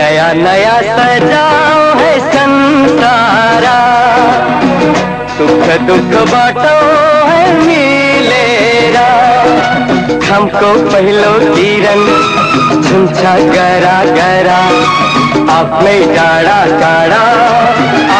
नया नया सजाओ है संसारा। सुख दुख बाटो है मिलेरा। हमको पहलो रंग झुंझा गरा गरा। अपने में गाड़ा अपने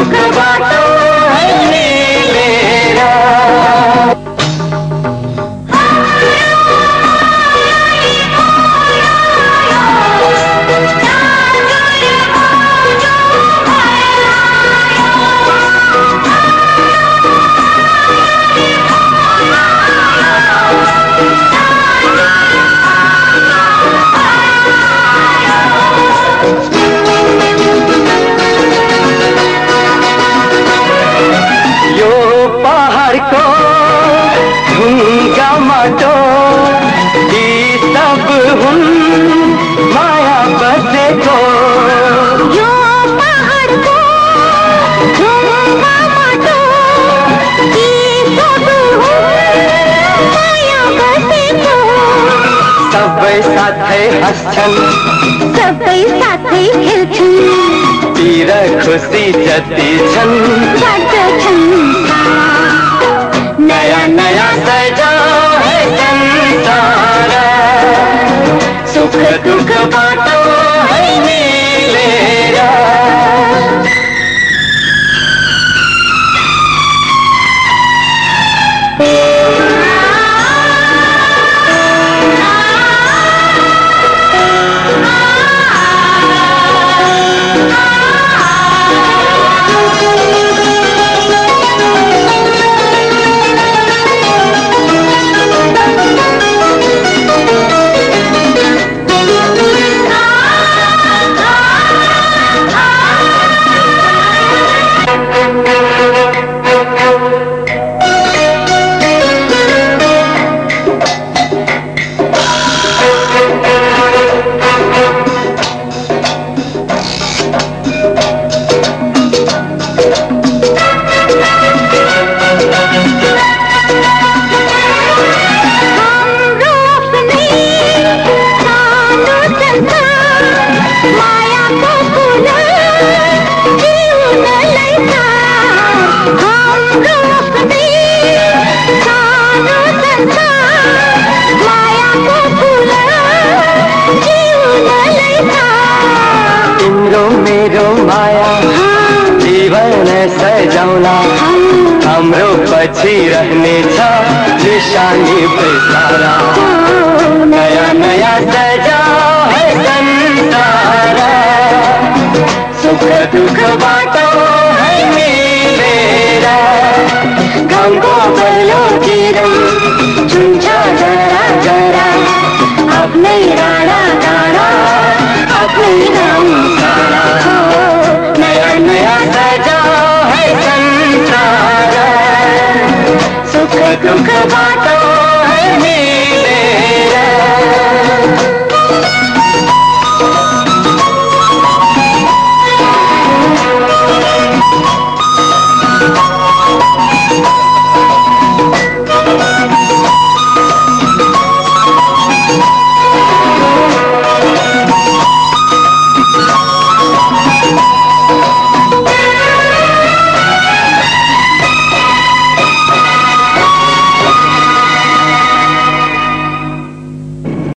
सुख बाटो है मिलेरा को ढूँगा माटो ई सब हुन माया बसे को यो पहाड़ को झूमा माटो की सब हो माया बसे को सब साथे हसन सब साथे खेलछन्। तीर खुशी जती छन् बड छन् नया नया सजा है संसार सुख दुख बाटो जाऊला। हम पछी रहने निशानी पैसारा नया नया सजा सुख दुख बाटो है गंगो बलो की जरा जरा। अपने राणा गाना अपने नाम सारा।